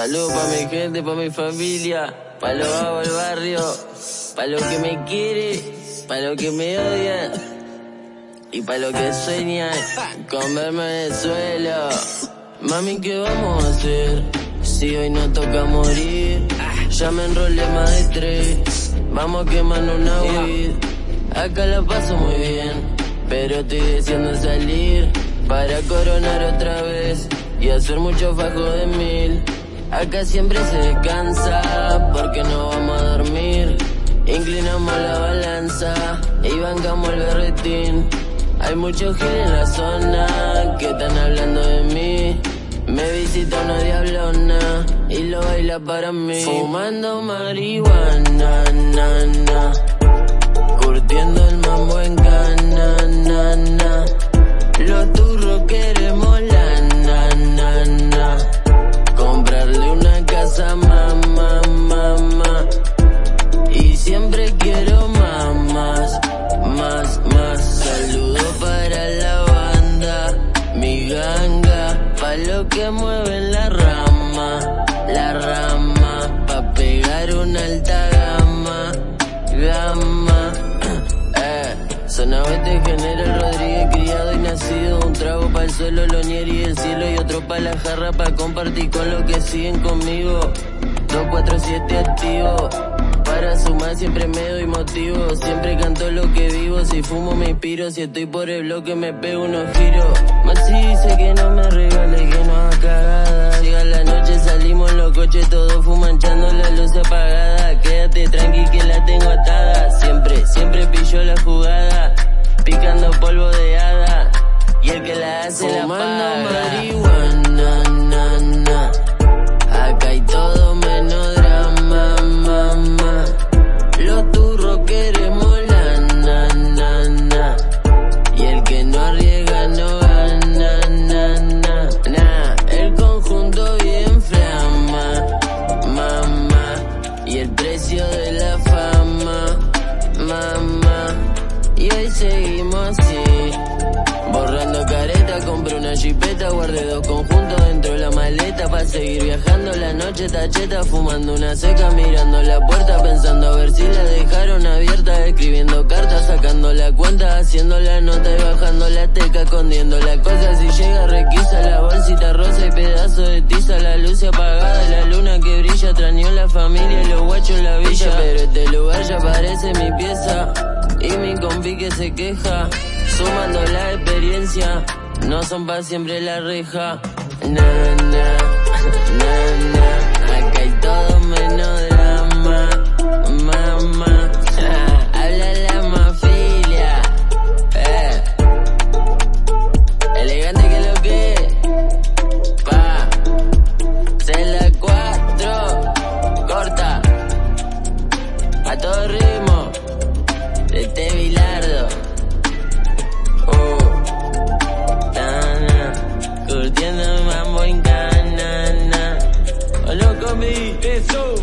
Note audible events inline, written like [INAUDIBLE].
Saludos pa' mi gente, pa' mi familia, pa' los vagos del barrio, pa' los que me quieren, pa' los que me odian y pa' los que sueñan con verme en el suelo. Mami, ¿qué vamos a hacer? Si hoy no toca morir, ya me enrolé más de tres. Vamos quemando una weed. Acá la paso muy bien, pero estoy deseando salir para coronar otra vez y hacer mucho fajo de mil. Acá siempre se descansa porque no vamos a dormir. Inclinamos la balanza y bancamos el berretín. Hay muchos gil en la zona que están hablando de mí. Me visita una diablona y lo baila para mí. Fumando marihuana, na, na. Curtiendo el mambo en cana, na, na. Los mi ganga, pa' lo que mueven la rama, la rama, pa' pegar una alta gama, gama. [CLEARS THROAT] Eh, Sonavete General Rodríguez, criado y nacido. Un trago para el suelo, lo y el cielo. Y otro para la jarra, pa' compartir con los que siguen conmigo. 247 activo. Para sumar siempre me doy motivo. Siempre canto lo que vivo. Si fumo me inspiro. Si estoy por el bloque me pego unos giros. Maxi dice que no me Y seguimos así. Borrando careta, compré una jipeta, guardé dos conjuntos dentro de la maleta. Para seguir viajando la noche tacheta, fumando una seca, mirando la puerta, pensando a ver si la dejaron abierta, escribiendo cartas, sacando la cuenta, haciendo la nota y bajando la teca, escondiendo la cosa, si llega requisa la bolsita rosa y pedazo de tiza, la luz apagada, la luna que brilla, trañó la familia y los guachos en la villa, pero este lugar ya parece mi pieza, y mi compi que se queja, sumando la experiencia, no son pa' siempre la reja. Na, na, eso,